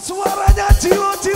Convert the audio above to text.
Suaranya Cilo-Cilo